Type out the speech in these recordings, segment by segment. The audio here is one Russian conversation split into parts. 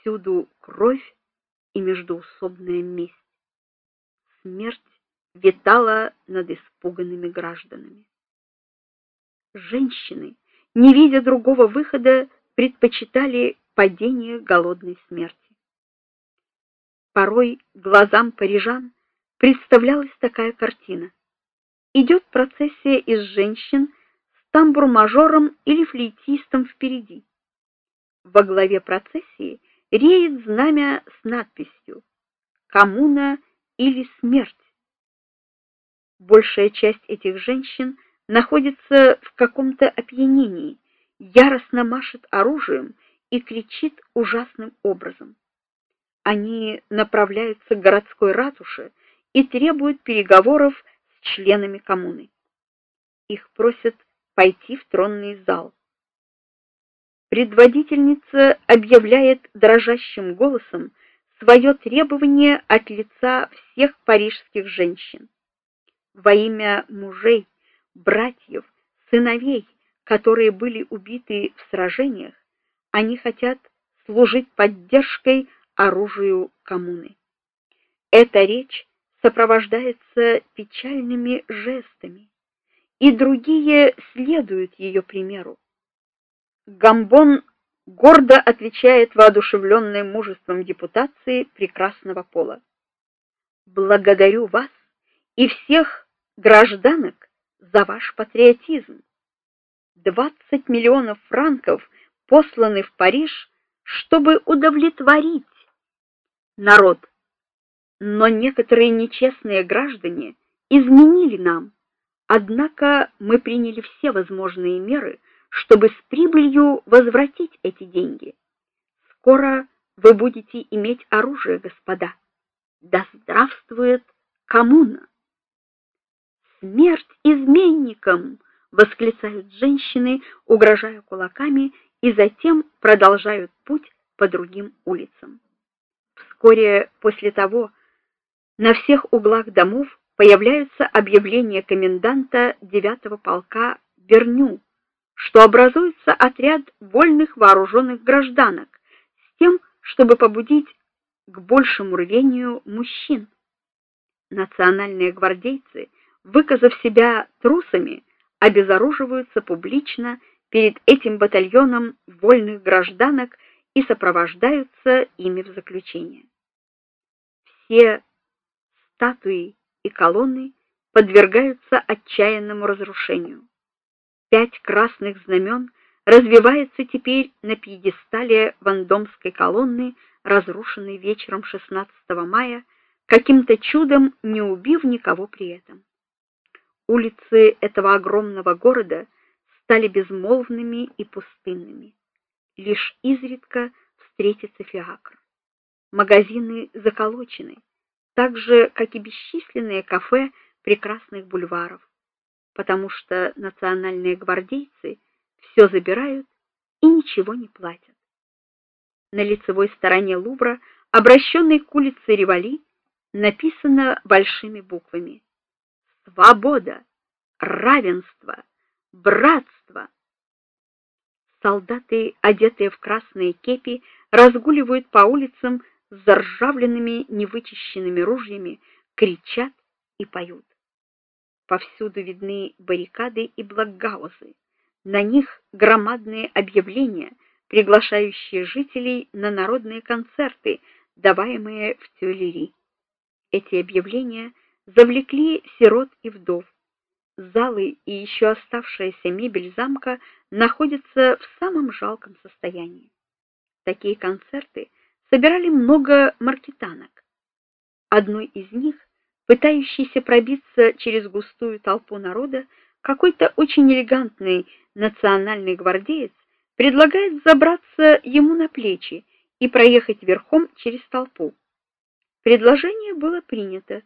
Всюду кровь и междоусобная месть. Смерть витала над испуганными гражданами. Женщины, не видя другого выхода, предпочитали падение голодной смерти. Порой глазам парижан представлялась такая картина. Идет процессия из женщин с тамбур-мажором или флейтистом впереди. Во главе процессии реет знамя с надписью «Коммуна или смерть». Большая часть этих женщин находится в каком-то опьянении, яростно машет оружием и кричит ужасным образом. Они направляются к городской ратуше и требуют переговоров с членами коммуны. Их просят пойти в тронный зал. Предводительница объявляет дрожащим голосом свое требование от лица всех парижских женщин. Во имя мужей, братьев, сыновей, которые были убиты в сражениях, они хотят служить поддержкой оружию коммуны. Эта речь сопровождается печальными жестами, и другие следуют ее примеру. Гамбон гордо отвечает воодушевленной мужеством депутации прекрасного пола. Благодарю вас и всех гражданок за ваш патриотизм. 20 миллионов франков посланы в Париж, чтобы удовлетворить народ. Но некоторые нечестные граждане изменили нам. Однако мы приняли все возможные меры, чтобы с прибылью возвратить эти деньги. Скоро вы будете иметь оружие, господа. Да здравствует коммуна. Смерть изменникам, восклицают женщины, угрожая кулаками, и затем продолжают путь по другим улицам. Вскоре после того на всех углах домов появляются объявления коменданта 9-го полка Берню, что образуется отряд вольных вооруженных гражданок с тем, чтобы побудить к большему рвению мужчин. Национальные гвардейцы, выказав себя трусами, обезоруживаются публично перед этим батальоном вольных гражданок и сопровождаются ими в заключение. Все статуи и колонны подвергаются отчаянному разрушению. Пять красных знамен развивается теперь на пьедестале Вандомской колонны, разрушенной вечером 16 мая, каким-то чудом не убив никого при этом. Улицы этого огромного города стали безмолвными и пустынными. Лишь изредка встретится фиакр. Магазины заколочены, так же как и бесчисленные кафе прекрасных бульваров, потому что национальные гвардейцы все забирают и ничего не платят. На лицевой стороне Лувра, обращенной к улице Ривали, написано большими буквами: Свобода, равенство, братство. Солдаты, одетые в красные кепи, разгуливают по улицам с заржавленными невычищенными ружьями, кричат и поют. Повсюду видны баррикады и блокгаузы. На них громадные объявления, приглашающие жителей на народные концерты, даваемые в Тюильри. Эти объявления завлекли сирот и вдов. Залы и еще оставшаяся мебель замка находятся в самом жалком состоянии. Такие концерты собирали много маркетанок. Одной из них, пытающейся пробиться через густую толпу народа, какой-то очень элегантный национальный гвардеец предлагает забраться ему на плечи и проехать верхом через толпу. Предложение было принято.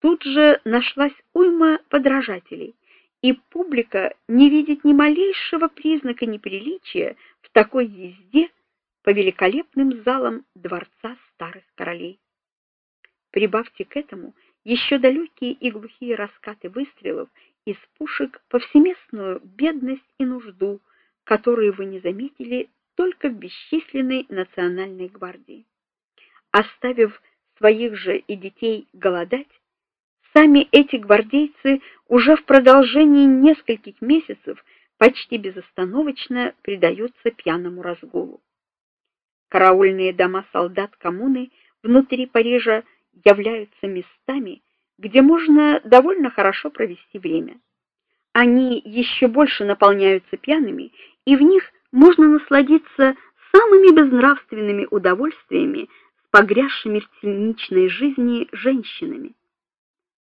Тут же нашлась уйма подражателей, и публика не видит ни малейшего признака неприличия в такой езде по великолепным залам дворца старых королей. Прибавьте к этому еще далекие и глухие раскаты выстрелов из пушек, повсеместную бедность и нужду, которые вы не заметили только в бесчисленной национальной гвардии. Оставив своих же и детей голодать, сами эти гвардейцы уже в продолжении нескольких месяцев почти безостановочно предаются пьяному разгулу. Караульные дома солдат коммуны внутри Парижа являются местами, где можно довольно хорошо провести время. Они еще больше наполняются пьяными, и в них можно насладиться самыми безнравственными удовольствиями с погрязшими в циничной жизни женщинами.